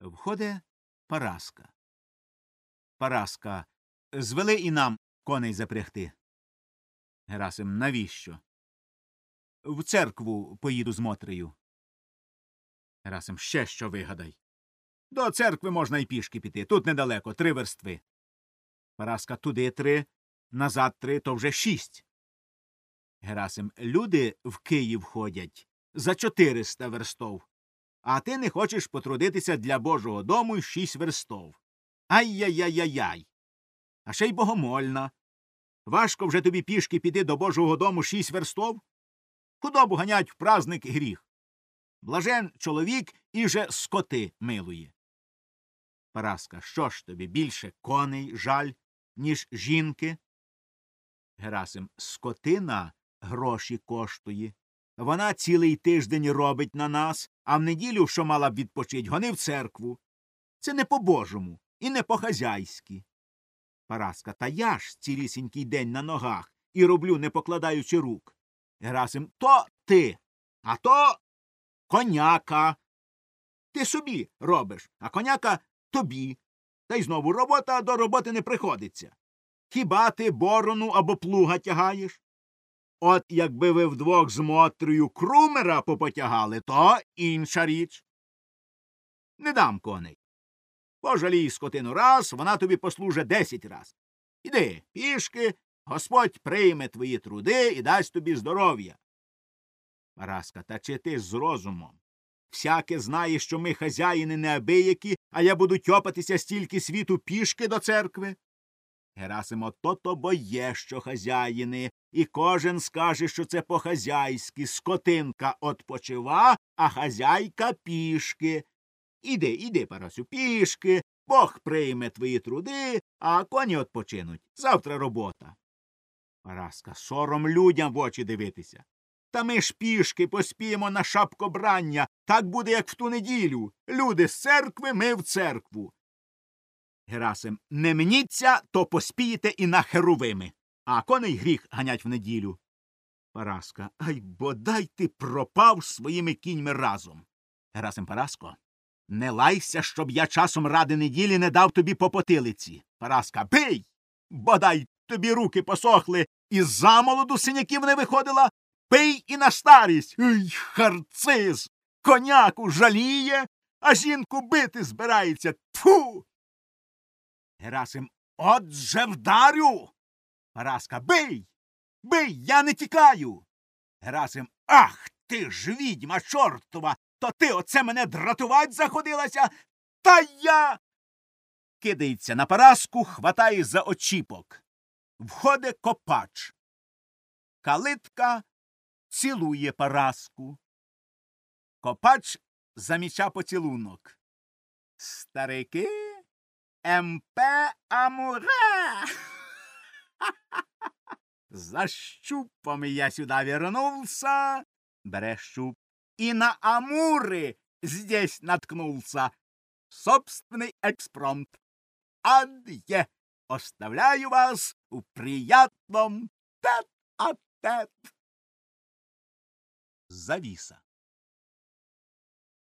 Входить Параска. Параска. Звели і нам коней запрягти. Герасим, навіщо? В церкву поїду з Мотрею. Герасим, ще що вигадай. До церкви можна й пішки піти. Тут недалеко, три верстви. Параска туди три, назад три, то вже шість. Герасим, люди в Київ ходять за чотириста верстов, а ти не хочеш потрудитися для Божого дому шість верстов. Ай-яй-яй-яй. А ще й богомольна. Важко вже тобі пішки піти до Божого дому шість верстов? Худобу ганять в праздник гріх. Блажен чоловік і же скоти милує. Параска, що ж тобі більше коней жаль, ніж жінки? Герасим, скотина гроші коштує. Вона цілий тиждень робить на нас, а в неділю, що мала б відпочить, гони в церкву. Це не по божому і не по хазяйськи. Параска, та я ж цілісінький день на ногах і роблю, не покладаючи рук. Герасим, то ти, а то коняка. Ти собі робиш, а коняка тобі. Та й знову робота до роботи не приходиться. Хіба ти борону або плуга тягаєш? От якби ви вдвох з Мотрою крумера попотягали, то інша річ. Не дам коней. Пожалій скотину раз, вона тобі послуже десять раз. Іди, пішки, Господь прийме твої труди і дасть тобі здоров'я. Параска, та чи ти з розумом? Всяке знає, що ми хазяїни неабиякі, а я буду тьопатися стільки світу пішки до церкви. Герасимо, то-то бо є, що хазяїни, і кожен скаже, що це по-хазяйськи. Скотинка отпочива, а хазяйка пішки. Іди, іди, Парасю, пішки, Бог прийме твої труди, а коні отпочинуть. Завтра робота. Параска, сором людям в очі дивитися. Та ми ж пішки поспіємо на шапкобрання. Так буде, як в ту неділю. Люди з церкви, ми в церкву. Герасим, не мніться, то поспієте і на херовими. А коней гріх ганять в неділю. Параска. Ай бодай ти пропав своїми кіньми разом. Герасим Параско. Не лайся, щоб я часом ради неділі не дав тобі по потилиці. Параска. Бий! Бодай тобі руки посохли, і замолоду синяків не виходила. Пий і на старість. Ой, харциз! Коняку жаліє, а жінку бити збирається. Тфу. Герасим. Отже вдарю. Параска. Бий. Бий, я не тікаю. Герасим. Ах ти ж відьма чортова. То ти оце мене дратувать заходилася. Та я. Кидається на Параску, хватає за очіпок. Входить копач. Калитка цілує Параску. Копач заміча поцілунок. Старики МП Амуре. За щупом я сюда вернулся, бере щуп, и на Амуры здесь наткнулся. Собственный экспромт. Адье! Оставляю вас в приятном тет-а-тет. Зависа.